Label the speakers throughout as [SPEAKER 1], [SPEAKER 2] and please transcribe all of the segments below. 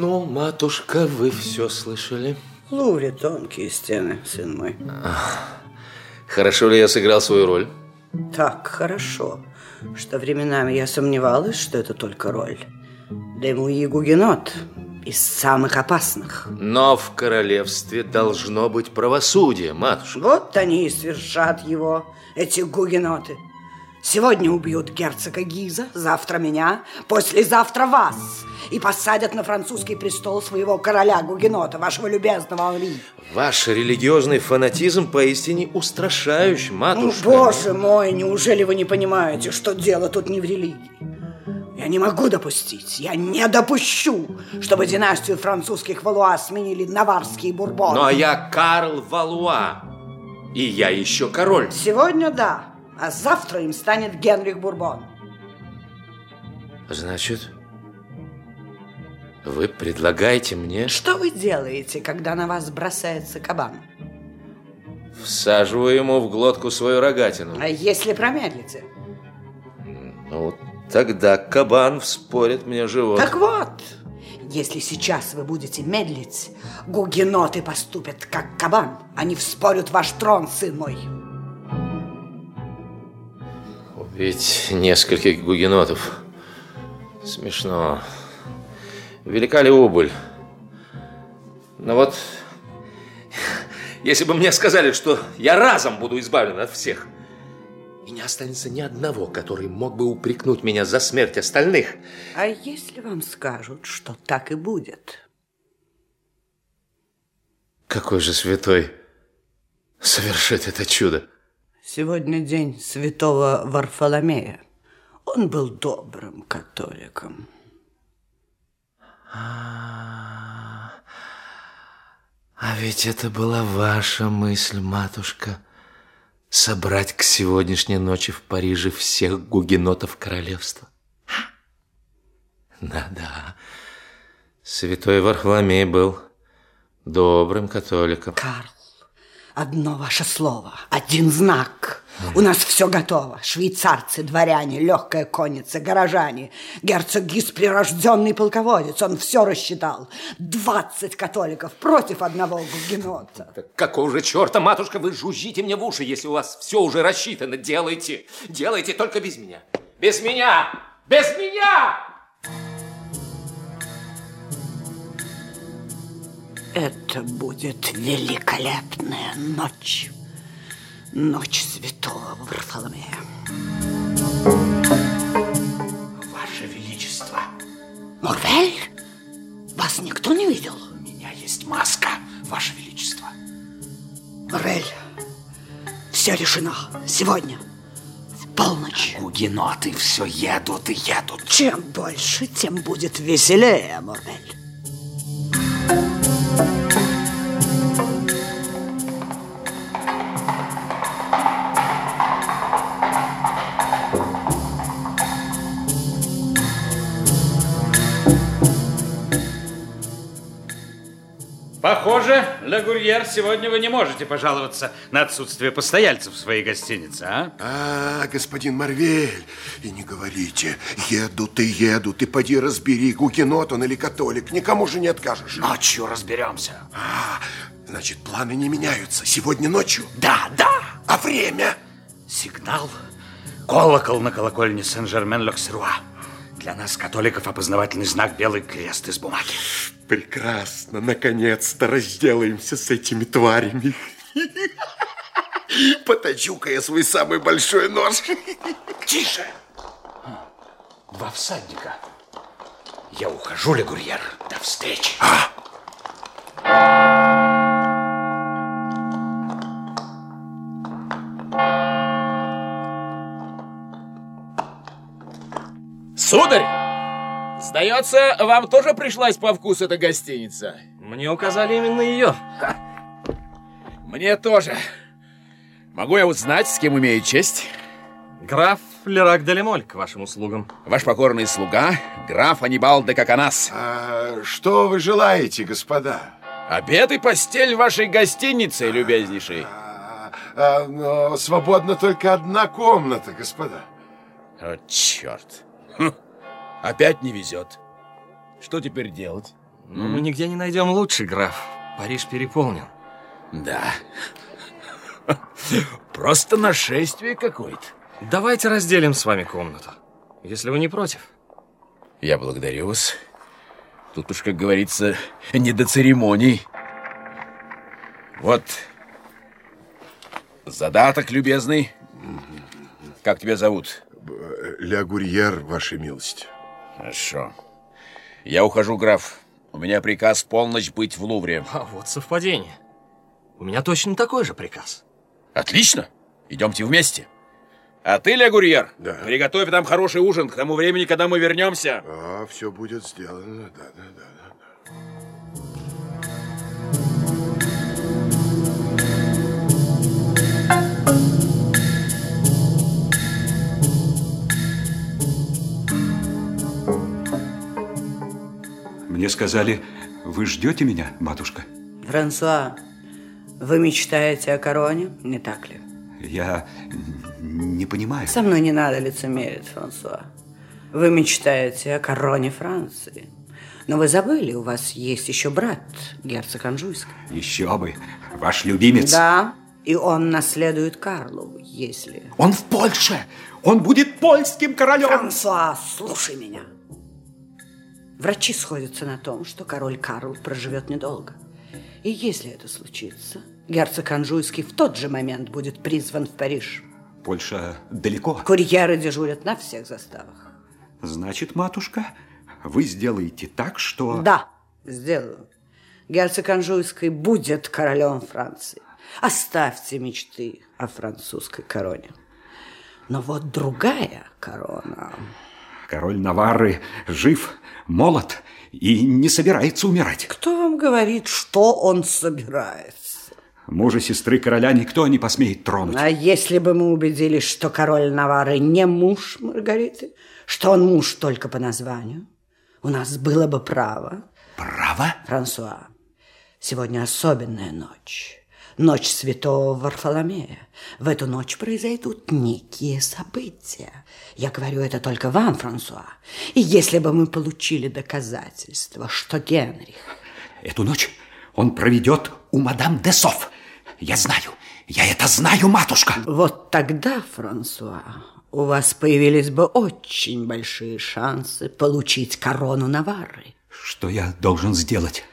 [SPEAKER 1] Ну, матушка, вы все слышали?
[SPEAKER 2] Лувре тонкие стены, сын мой.
[SPEAKER 1] Хорошо ли я сыграл свою роль?
[SPEAKER 2] Так хорошо, что временами я сомневалась, что это только роль. Да ему и гугенот из самых опасных.
[SPEAKER 1] Но в королевстве должно быть правосудие, матушка.
[SPEAKER 2] Вот они и свершат его, эти гугеноты. Сегодня убьют герцога Гиза, завтра меня, послезавтра вас. И посадят на французский престол своего короля Гугенота, вашего любезного Анри.
[SPEAKER 1] Ваш религиозный фанатизм поистине устрашающий, матушка.
[SPEAKER 2] Ну, боже мой, неужели вы не понимаете, что дело тут не в религии? Я не могу допустить, я не допущу, чтобы династию французских Валуа сменили наварские бурбоны.
[SPEAKER 1] Ну, а я Карл Валуа, и я еще король.
[SPEAKER 2] Сегодня да, а завтра им станет Генрих Бурбон.
[SPEAKER 1] Значит, вы предлагаете мне...
[SPEAKER 2] Что вы делаете, когда на вас бросается кабан?
[SPEAKER 1] Всаживаю ему в глотку свою рогатину.
[SPEAKER 2] А если промедлите?
[SPEAKER 1] Ну, тогда кабан вспорит мне живот.
[SPEAKER 2] Так вот, если сейчас вы будете медлить, гугеноты поступят как кабан. Они вспорят ваш трон, сын мой.
[SPEAKER 1] Убить нескольких гугенотов. Смешно. Велика ли убыль? Но вот, если бы мне сказали, что я разом буду избавлен от всех, и не останется ни одного, который мог бы упрекнуть меня за смерть остальных.
[SPEAKER 2] А если вам скажут, что так и будет?
[SPEAKER 1] Какой же святой совершит это чудо?
[SPEAKER 2] Сегодня день святого Варфоломея. Он был добрым католиком.
[SPEAKER 1] А, а ведь это была ваша мысль, матушка, собрать к сегодняшней ночи в Париже всех гугенотов королевства. Да-да, святой Варфоломей был добрым католиком.
[SPEAKER 2] Карл, одно ваше слово, один знак. У нас все готово. Швейцарцы, дворяне, легкая конница, горожане. Герцог Гис прирожденный полководец. Он все рассчитал. Двадцать католиков против одного гугенота.
[SPEAKER 1] Какого же черта, матушка, вы жужжите мне в уши, если у вас все уже рассчитано. Делайте, делайте только без меня. Без меня! Без меня!
[SPEAKER 2] Это будет великолепная ночь. Ночь святого Варфоломея.
[SPEAKER 3] Ваше Величество,
[SPEAKER 2] Мурвель, вас никто не видел?
[SPEAKER 3] у меня есть маска, Ваше Величество.
[SPEAKER 2] Мурвель, все решено. Сегодня, в полночь.
[SPEAKER 3] Гугеноты все едут и едут.
[SPEAKER 2] Чем больше, тем будет веселее, Мурвель.
[SPEAKER 4] thank you Похоже, Лагурьер, сегодня вы не можете пожаловаться на отсутствие постояльцев в своей гостинице, а?
[SPEAKER 5] А, господин Марвель, и не говорите, едут и едут, и поди разбери, гугенот он или католик, никому же не откажешь.
[SPEAKER 3] Ночью разберемся.
[SPEAKER 5] А, значит, планы не меняются. Сегодня ночью?
[SPEAKER 3] Да, да.
[SPEAKER 5] А время?
[SPEAKER 3] Сигнал. Колокол на колокольне Сен-Жермен-Локсеруа. Для нас, католиков, опознавательный знак белый крест из бумаги.
[SPEAKER 5] Прекрасно, наконец-то разделаемся с этими тварями. Поточу-ка я свой самый большой нож.
[SPEAKER 3] Тише! Два всадника. Я ухожу, Легурьер. До встречи.
[SPEAKER 6] Сударь, сдается, вам тоже пришлась по вкусу эта гостиница?
[SPEAKER 7] Мне указали именно ее.
[SPEAKER 6] Мне тоже. Могу я узнать, с кем имею честь?
[SPEAKER 7] Граф Лерак де Лемоль к вашим услугам.
[SPEAKER 6] Ваш покорный слуга, граф Анибал де Коконас.
[SPEAKER 5] А, что вы желаете, господа?
[SPEAKER 6] Обед и постель в вашей гостинице, любезнейший.
[SPEAKER 5] А, а, но свободна только одна комната, господа.
[SPEAKER 6] О, черт. Хм, Опять не везет. Что теперь делать?
[SPEAKER 7] Но мы нигде не найдем лучше, граф. Париж переполнен.
[SPEAKER 6] Да. Просто нашествие какое-то.
[SPEAKER 7] Давайте разделим с вами комнату, если вы не против.
[SPEAKER 6] Я благодарю вас. Тут уж, как говорится, не до церемоний. Вот задаток, любезный. Как тебя зовут?
[SPEAKER 5] Ля Гурьер, ваша милость.
[SPEAKER 6] Хорошо. Я ухожу, граф. У меня приказ полночь быть в Лувре.
[SPEAKER 7] А вот совпадение. У меня точно такой же приказ.
[SPEAKER 6] Отлично. Идемте вместе. А ты, Ля Гурьер,
[SPEAKER 5] Да.
[SPEAKER 6] приготовь нам хороший ужин к тому времени, когда мы вернемся.
[SPEAKER 5] А, все будет сделано, да, да, да. да,
[SPEAKER 3] Мне сказали, вы ждете меня, матушка?
[SPEAKER 2] Франсуа, вы мечтаете о короне, не так ли?
[SPEAKER 3] Я не понимаю.
[SPEAKER 2] Со мной не надо лицемерить, Франсуа. Вы мечтаете о короне Франции. Но вы забыли, у вас есть еще брат, герцог Анжуйский.
[SPEAKER 3] Еще бы, ваш любимец.
[SPEAKER 2] Да, и он наследует Карлу, если...
[SPEAKER 3] Он в Польше. Он будет польским королем.
[SPEAKER 2] Франсуа, слушай меня. Врачи сходятся на том, что король Карл проживет недолго. И если это случится, герцог Анжуйский в тот же момент будет призван в Париж.
[SPEAKER 3] Польша далеко.
[SPEAKER 2] Курьеры дежурят на всех заставах.
[SPEAKER 3] Значит, матушка, вы сделаете так, что...
[SPEAKER 2] Да, сделаю. Герцог Анжуйский будет королем Франции. Оставьте мечты о французской короне. Но вот другая корона...
[SPEAKER 3] Король Наварры жив, молод и не собирается умирать.
[SPEAKER 2] Кто вам говорит, что он собирается?
[SPEAKER 3] Мужа сестры короля никто не посмеет тронуть.
[SPEAKER 2] А если бы мы убедились, что король Навары не муж Маргариты, что он муж только по названию, у нас было бы право.
[SPEAKER 3] Право?
[SPEAKER 2] Франсуа, сегодня особенная ночь. Ночь святого Варфоломея. В эту ночь произойдут некие события. Я говорю это только вам, Франсуа. И если бы мы получили доказательства, что Генрих...
[SPEAKER 3] Эту ночь он проведет у мадам Десов. Я знаю, я это знаю, матушка.
[SPEAKER 2] Вот тогда, Франсуа, у вас появились бы очень большие шансы получить корону Наварры.
[SPEAKER 3] Что я должен сделать?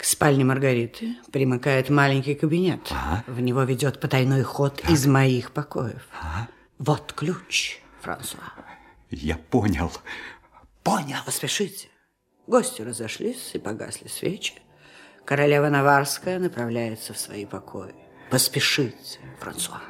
[SPEAKER 2] К спальне Маргариты примыкает маленький кабинет.
[SPEAKER 3] Ага.
[SPEAKER 2] В него ведет потайной ход из моих покоев. Вот ключ, Франсуа.
[SPEAKER 3] Я понял. Понял.
[SPEAKER 2] Поспешите. Гости разошлись и погасли свечи. Королева Наварская направляется в свои покои. Поспешите, Франсуа.